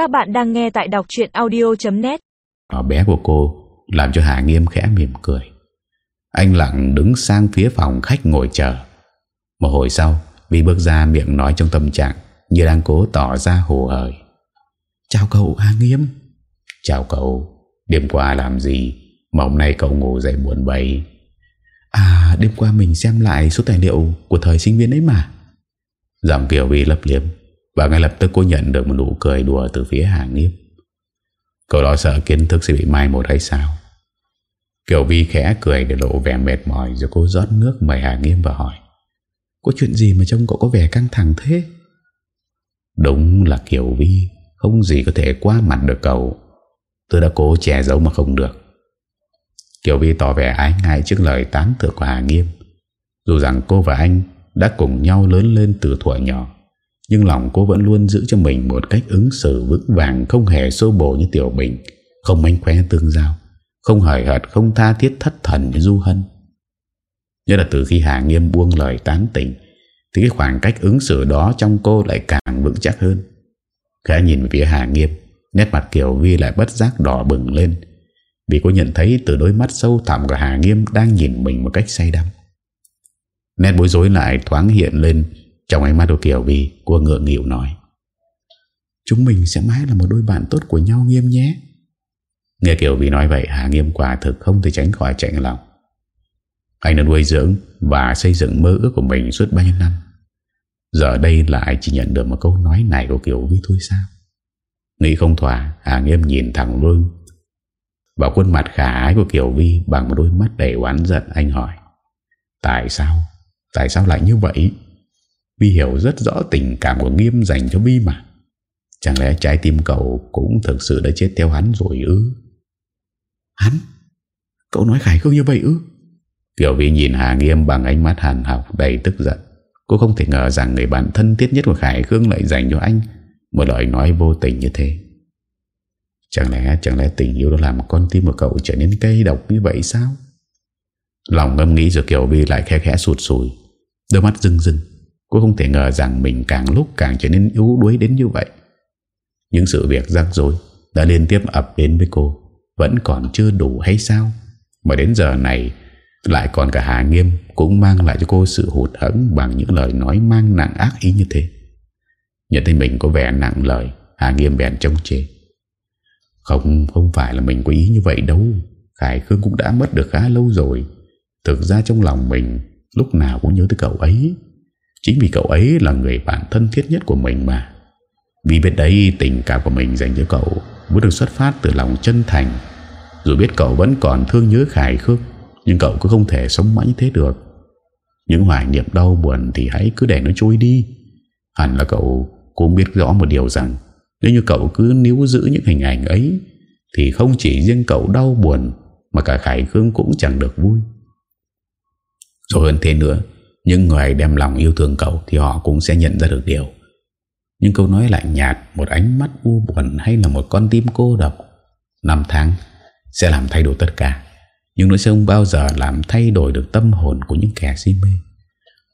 Các bạn đang nghe tại đọc chuyện audio.net bé của cô Làm cho Hà Nghiêm khẽ mỉm cười. Anh lặng đứng sang phía phòng khách ngồi chờ. Một hồi sau Vi bước ra miệng nói trong tâm trạng Như đang cố tỏ ra hồ hởi Chào cậu Hà Nghiêm. Chào cậu. Đêm qua làm gì Mà hôm nay cậu ngủ dậy buồn bầy? À đêm qua mình xem lại số tài liệu Của thời sinh viên ấy mà. Giọng Kiều Vi lấp liếm và ngay lập tức cô nhận được một nụ cười đùa Từ phía Hà Nghiêm Cậu lo sợ kiến thức sẽ bị mai một hay sao? Kiều Vi khẽ cười để lộ vẻ mệt mỏi Rồi cô rót nước mời Hà Nghiêm và hỏi, Có chuyện gì mà trông cậu có vẻ căng thẳng thế? Đúng là Kiều Vi, Không gì có thể qua mặt được cậu. Tôi đã cố che giấu mà không được. Kiều Vi tỏ vẻ ái ngại trước lời tán thưởng của Hà Nghiêm Dù rằng cô và anh đã cùng nhau lớn lên từ thuở nhỏ nhưng lòng cô vẫn luôn giữ cho mình một cách ứng xử vững vàng Không hề xô bồ như Tiểu Bình Không manh khóe tương giao Không hời hợt, không tha thiết thất thần như Du Hân. Nhất là từ khi Hà Nghiêm buông lời tán tỉnh Thì cái khoảng cách ứng xử đó trong cô lại càng vững chắc hơn. Khẽ nhìn về phía Hà Nghiêm Nét mặt Kiều Vi lại bất giác đỏ bừng lên Vì cô nhận thấy từ đôi mắt sâu thẳm của Hà Nghiêm Đang nhìn mình một cách say đắm. Nét bối rối lại thoáng hiện lên trong ánh mắt của Kiều Vi Cô ngượng nghịu nói, Chúng mình sẽ mãi là một đôi bạn tốt của nhau Nghiêm nhé. Nghe Kiều Vi nói vậy, Hà Nghiêm quả thực không thể tránh khỏi chạy lòng. Anh đã nuôi dưỡng Và xây dựng mơ ước của mình suốt bao nhiêu năm. Giờ đây lại chỉ nhận được một câu nói này của Kiều Vi thôi sao? Nghĩ không thỏa, Hà Nghiêm nhìn thẳng luôn Vào khuôn mặt khả ái của Kiều Vi Bằng một đôi mắt đầy oán giận, Anh hỏi, Tại sao? Tại sao lại như vậy? Vi hiểu rất rõ tình cảm của Nghiêm dành cho Vi mà. Chẳng lẽ trái tim cậu Cũng thực sự đã chết theo hắn rồi ư? Hắn? Cậu nói Khải không như vậy ư? Kiều Vi nhìn Hà Nghiêm bằng ánh mắt hàn học đầy tức giận. Cô không thể ngờ rằng người bạn thân thiết nhất của Khải Khương lại dành cho anh. Một lời nói vô tình như thế. Chẳng lẽ Chẳng lẽ tình yêu đó làm con tim của cậu trở nên cây độc như vậy sao? Lòng ngâm nghĩ rồi Kiều Vi lại khẽ khẽ sụt sùi Đôi mắt rưng rưng Cô không thể ngờ rằng mình càng lúc càng trở nên yếu đuối đến như vậy. Những sự việc rắc rối Đã liên tiếp ập đến với cô, Vẫn còn chưa đủ hay sao? Mà đến giờ này, Lại còn cả Hà Nghiêm Cũng mang lại cho cô sự hụt hẫng Bằng những lời nói mang nặng ác ý như thế. Nhận thấy mình có vẻ nặng lời, Hà Nghiêm bèn trông chê. Không không phải là mình có ý như vậy đâu. Khải Khương cũng đã mất được khá lâu rồi. Thực ra trong lòng mình, Lúc nào cũng nhớ tới cậu ấy. Chính vì cậu ấy là người bạn thân thiết nhất của mình mà. Vì biết đấy, tình cảm của mình dành cho cậu mới được xuất phát từ lòng chân thành. Dù biết cậu vẫn còn thương nhớ Khải khước, Nhưng cậu cũng không thể sống mãi như thế được. Những hoài niệm đau buồn Thì hãy cứ để nó trôi đi. Hẳn là cậu cũng biết rõ một điều rằng, Nếu như cậu cứ níu giữ những hình ảnh ấy, Thì không chỉ riêng cậu đau buồn, Mà cả Khải Khương cũng chẳng được vui. Rồi hơn thế nữa những người đem lòng yêu thương cậu Thì họ cũng sẽ nhận ra được điều. Nhưng câu nói lạnh nhạt, Một ánh mắt u buồn hay là một con tim cô độc, Năm tháng Sẽ làm thay đổi tất cả. Nhưng nó sẽ không bao giờ làm thay đổi được tâm hồn Của những kẻ si mê.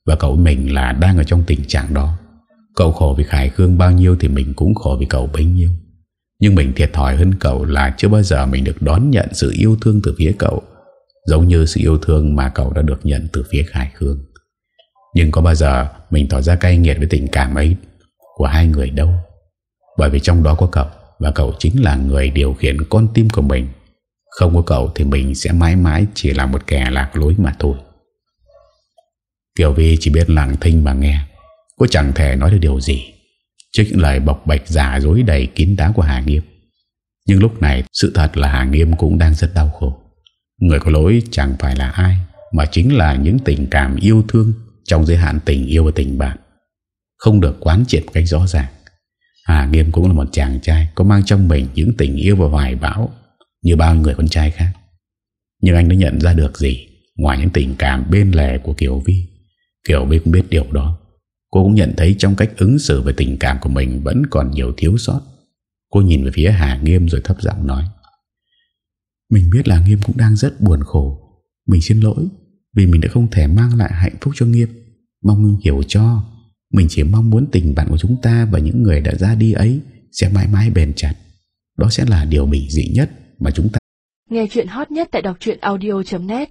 Và cậu mình là đang ở trong tình trạng đó. Cậu khổ vì Khải Khương bao nhiêu Thì mình cũng khổ vì cậu bấy nhiêu. Nhưng mình thiệt thòi hơn cậu là Chưa bao giờ mình được đón nhận sự yêu thương từ phía cậu, Giống như sự yêu thương Mà cậu đã được nhận từ phía Khải Khương. Nhưng có bao giờ Mình tỏ ra cay nghiệt với tình cảm ấy Của hai người đâu? Bởi vì trong đó có cậu, Và cậu chính là người điều khiển con tim của mình. Không có cậu thì mình sẽ mãi mãi Chỉ là một kẻ lạc lối mà thôi. Tiểu Vi chỉ biết lặng thinh mà nghe. Cô chẳng thể nói được điều gì. Trước những lời bộc bạch giả dối đầy kín đáo của Hà Nghiêm. Nhưng lúc này, Sự thật là Hà Nghiêm cũng đang rất đau khổ. Người có lỗi chẳng phải là ai, Mà chính là những tình cảm yêu thương trong giới hạn tình yêu và tình bạn, Không được quán triệt cách rõ ràng Hà Nghiêm cũng là một chàng trai Có mang trong mình những tình yêu và hoài bão Như bao người con trai khác Nhưng anh đã nhận ra được gì Ngoài những tình cảm bên lề của Kiều Vi Kiều Vi cũng biết điều đó Cô cũng nhận thấy trong cách ứng xử về tình cảm của mình vẫn còn nhiều thiếu sót. Cô nhìn về phía Hà Nghiêm rồi thấp giọng nói. Mình biết là Nghiêm cũng đang rất buồn khổ. Mình xin lỗi vì mình đã không thể mang lại hạnh phúc cho Nghiêm. Mong hiểu cho. Mình chỉ mong muốn tình bạn của chúng ta và những người đã ra đi ấy sẽ mãi mãi bền chặt. Đó sẽ là điều bình dị nhất mà chúng ta Nghe chuyện hot nhất tại đọc audio.net